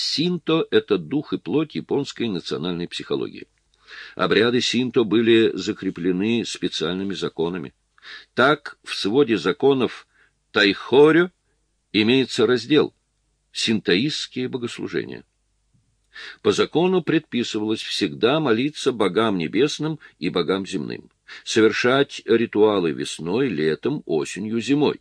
Синто — это дух и плоть японской национальной психологии. Обряды синто были закреплены специальными законами. Так, в своде законов Тайхорю имеется раздел «Синтоистские богослужения». По закону предписывалось всегда молиться богам небесным и богам земным, совершать ритуалы весной, летом, осенью, зимой.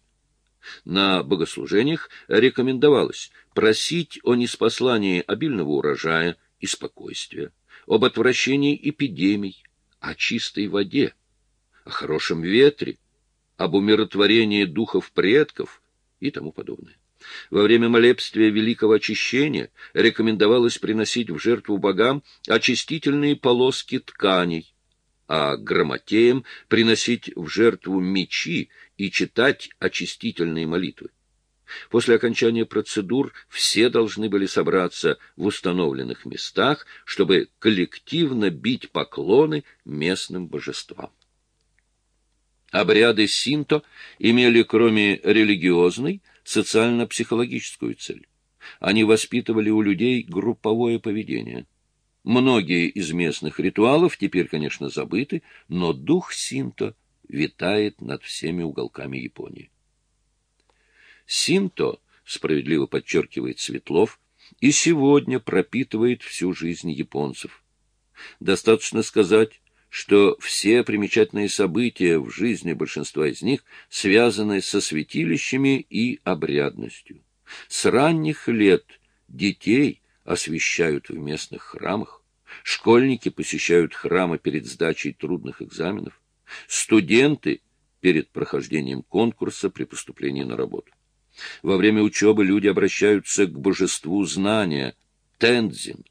На богослужениях рекомендовалось просить о неспослании обильного урожая и спокойствия, об отвращении эпидемий, о чистой воде, о хорошем ветре, об умиротворении духов предков и тому подобное. Во время молебствия Великого Очищения рекомендовалось приносить в жертву богам очистительные полоски тканей, а грамотеям приносить в жертву мечи и читать очистительные молитвы. После окончания процедур все должны были собраться в установленных местах, чтобы коллективно бить поклоны местным божествам. Обряды синто имели, кроме религиозной, социально-психологическую цель. Они воспитывали у людей групповое поведение. Многие из местных ритуалов теперь, конечно, забыты, но дух синто витает над всеми уголками Японии. Синто, справедливо подчеркивает Светлов, и сегодня пропитывает всю жизнь японцев. Достаточно сказать, что все примечательные события в жизни большинства из них связаны со святилищами и обрядностью. С ранних лет детей освящают в местных храмах, школьники посещают храмы перед сдачей трудных экзаменов, студенты перед прохождением конкурса при поступлении на работу. Во время учебы люди обращаются к божеству знания, Тензин,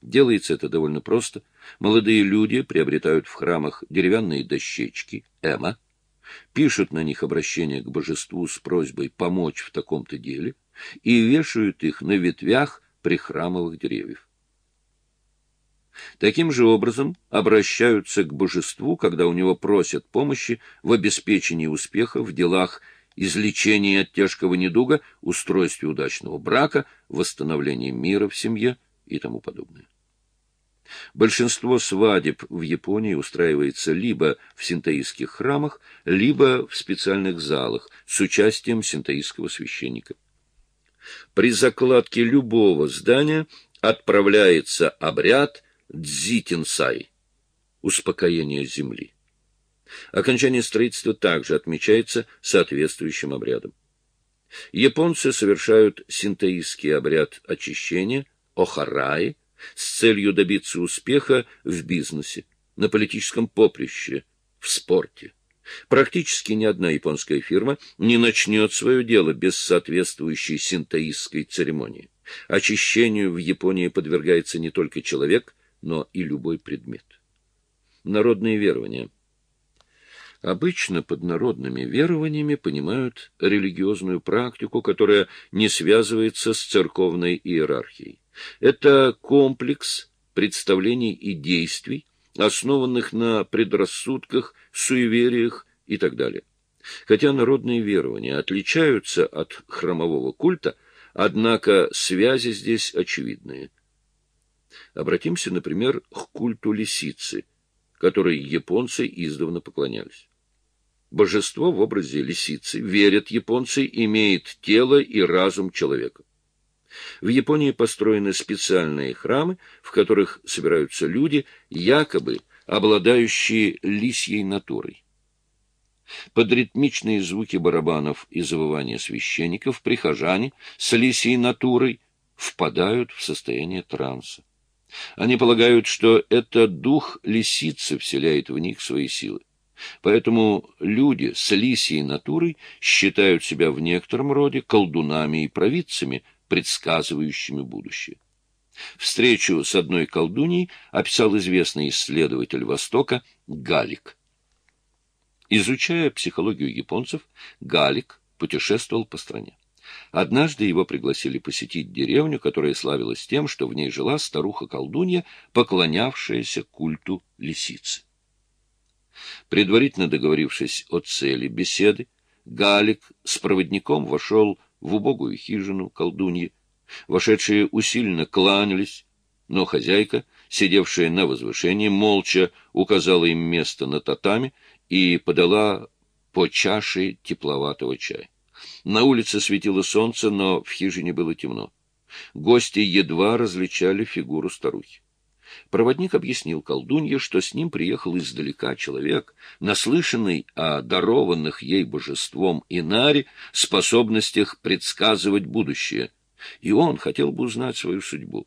Делается это довольно просто. Молодые люди приобретают в храмах деревянные дощечки, эма, пишут на них обращение к божеству с просьбой помочь в таком-то деле и вешают их на ветвях прихрамовых деревьев. Таким же образом обращаются к божеству, когда у него просят помощи в обеспечении успеха в делах излечения от тяжкого недуга, устройстве удачного брака, восстановлении мира в семье и тому подобное. Большинство свадеб в Японии устраивается либо в синтоистских храмах, либо в специальных залах с участием синтоистского священника. При закладке любого здания отправляется обряд дзитинсай – успокоение земли. Окончание строительства также отмечается соответствующим обрядом. Японцы совершают синтоистский обряд очищения – охараи – с целью добиться успеха в бизнесе, на политическом поприще, в спорте. Практически ни одна японская фирма не начнет свое дело без соответствующей синтоистской церемонии. Очищению в Японии подвергается не только человек, но и любой предмет. Народные верования. Обычно под народными верованиями понимают религиозную практику, которая не связывается с церковной иерархией. Это комплекс представлений и действий, основанных на предрассудках, суевериях и так далее. Хотя народные верования отличаются от храмового культа, однако связи здесь очевидные. Обратимся, например, к культу лисицы, которой японцы издавна поклонялись. Божество в образе лисицы, верят японцы, имеет тело и разум человека. В Японии построены специальные храмы, в которых собираются люди, якобы обладающие лисьей натурой. Под ритмичные звуки барабанов и завывания священников прихожане с лисьей натурой впадают в состояние транса. Они полагают, что это дух лисицы вселяет в них свои силы. Поэтому люди с лисьей натурой считают себя в некотором роде колдунами и провидцами, предсказывающими будущее. Встречу с одной колдуньей описал известный исследователь Востока Галик. Изучая психологию японцев, Галик путешествовал по стране. Однажды его пригласили посетить деревню, которая славилась тем, что в ней жила старуха-колдунья, поклонявшаяся культу лисицы. Предварительно договорившись о цели беседы, Галик с проводником вошел в убогую хижину колдуньи, Вошедшие усиленно кланялись, но хозяйка, сидевшая на возвышении, молча указала им место на татами и подала по чаше тепловатого чая. На улице светило солнце, но в хижине было темно. Гости едва различали фигуру старухи. Проводник объяснил колдунье, что с ним приехал издалека человек, наслышанный о дарованных ей божеством Инаре способностях предсказывать будущее, и он хотел бы узнать свою судьбу.